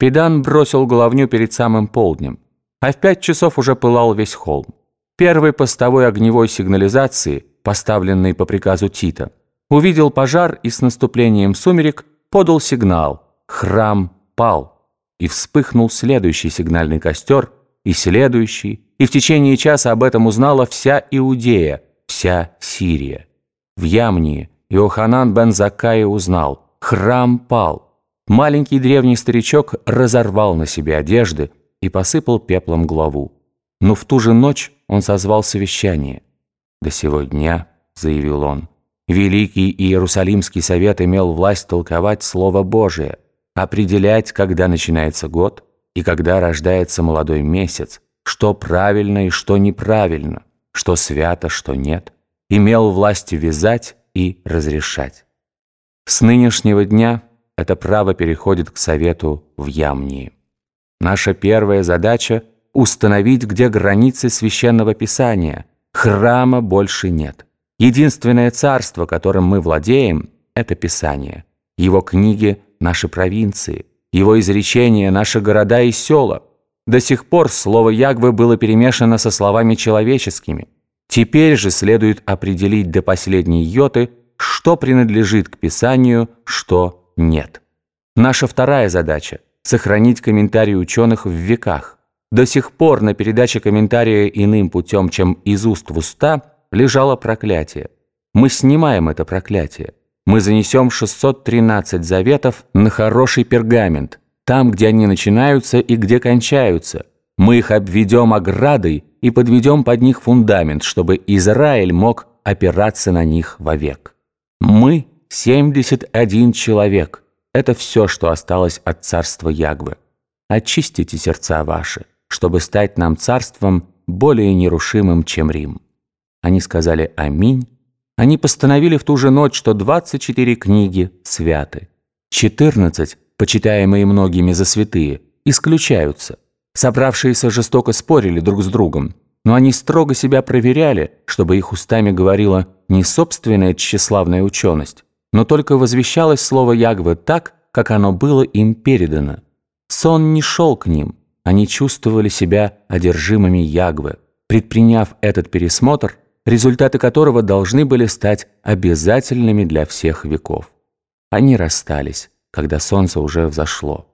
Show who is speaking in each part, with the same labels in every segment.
Speaker 1: Педан бросил головню перед самым полднем, а в пять часов уже пылал весь холм. Первый постовой огневой сигнализации, поставленный по приказу Тита, увидел пожар и с наступлением сумерек подал сигнал «Храм пал» и вспыхнул следующий сигнальный костер, и следующий, и в течение часа об этом узнала вся Иудея, вся Сирия. В Ямнии Иоханан бен Заккай узнал «Храм пал». Маленький древний старичок разорвал на себе одежды и посыпал пеплом главу. Но в ту же ночь он созвал совещание. «До сего дня», — заявил он, — «Великий Иерусалимский совет имел власть толковать Слово Божие, определять, когда начинается год и когда рождается молодой месяц, что правильно и что неправильно, что свято, что нет, имел власть вязать и разрешать. С нынешнего дня это право переходит к совету в Ямнии. Наша первая задача – установить, где границы Священного Писания. Храма больше нет. Единственное царство, которым мы владеем – это Писание. Его книги – наши провинции, его изречения – наши города и села. До сих пор слово Ягвы было перемешано со словами человеческими. Теперь же следует определить до последней йоты, что принадлежит к Писанию, что нет. Наша вторая задача – сохранить комментарии ученых в веках. До сих пор на передаче комментария иным путем, чем из уст в уста, лежало проклятие. Мы снимаем это проклятие. Мы занесем 613 заветов на хороший пергамент, там, где они начинаются и где кончаются. Мы их обведем оградой и подведем под них фундамент, чтобы Израиль мог опираться на них вовек. Мы 71 человек. Это все, что осталось от царства Ягвы. Очистите сердца ваши, чтобы стать нам царством более нерушимым, чем Рим». Они сказали «Аминь». Они постановили в ту же ночь, что 24 книги святы. 14, почитаемые многими за святые, исключаются. Собравшиеся жестоко спорили друг с другом, но они строго себя проверяли, чтобы их устами говорила не собственная тщеславная ученость, но только возвещалось слово Ягвы так, как оно было им передано. Сон не шел к ним, они чувствовали себя одержимыми Ягвы, предприняв этот пересмотр, результаты которого должны были стать обязательными для всех веков. Они расстались, когда солнце уже взошло.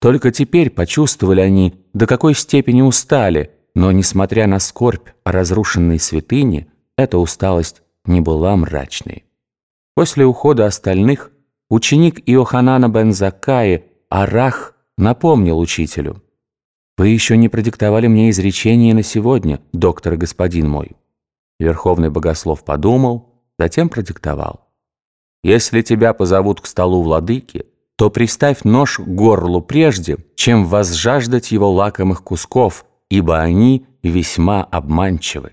Speaker 1: Только теперь почувствовали они, до какой степени устали, но, несмотря на скорбь о разрушенной святыне, эта усталость не была мрачной. После ухода остальных ученик Иоханана бен Закаи Арах напомнил учителю. «Вы еще не продиктовали мне изречение на сегодня, доктор и господин мой». Верховный богослов подумал, затем продиктовал. «Если тебя позовут к столу владыки, то приставь нож к горлу прежде, чем возжаждать его лакомых кусков, ибо они весьма обманчивы».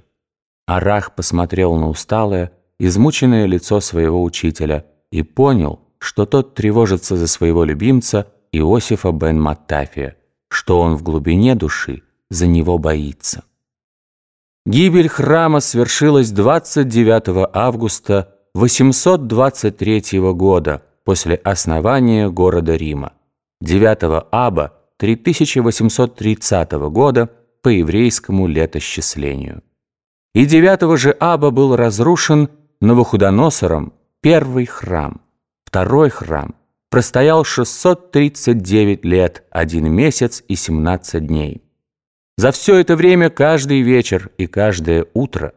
Speaker 1: Арах посмотрел на усталое, измученное лицо своего учителя и понял, что тот тревожится за своего любимца Иосифа бен Маттафия, что он в глубине души за него боится. Гибель храма свершилась 29 августа 823 года после основания города Рима, 9 аба 3830 года по еврейскому летосчислению. И 9 же аба был разрушен Новохудоносором первый храм, второй храм, простоял 639 лет, один месяц и 17 дней. За все это время каждый вечер и каждое утро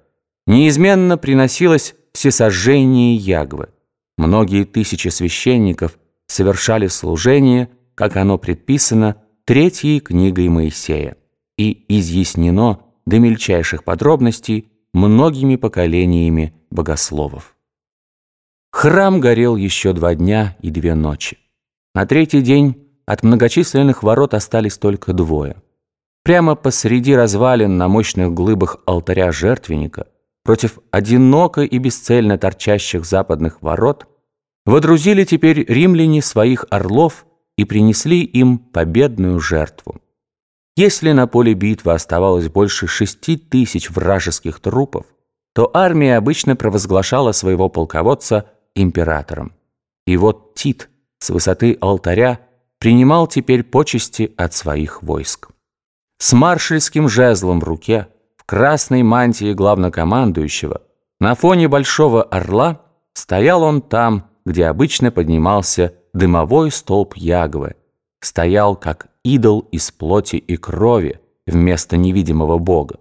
Speaker 1: неизменно приносилось всесожжение Ягвы. Многие тысячи священников совершали служение, как оно предписано третьей книгой Моисея, и изъяснено до мельчайших подробностей многими поколениями богословов. Храм горел еще два дня и две ночи. На третий день от многочисленных ворот остались только двое. Прямо посреди развалин на мощных глыбах алтаря жертвенника, против одиноко и бесцельно торчащих западных ворот, водрузили теперь римляне своих орлов и принесли им победную жертву. Если на поле битвы оставалось больше шести тысяч вражеских трупов, то армия обычно провозглашала своего полководца императором. И вот Тит с высоты алтаря принимал теперь почести от своих войск. С маршальским жезлом в руке, в красной мантии главнокомандующего, на фоне большого орла стоял он там, где обычно поднимался дымовой столб Ягвы, стоял как идол из плоти и крови вместо невидимого бога.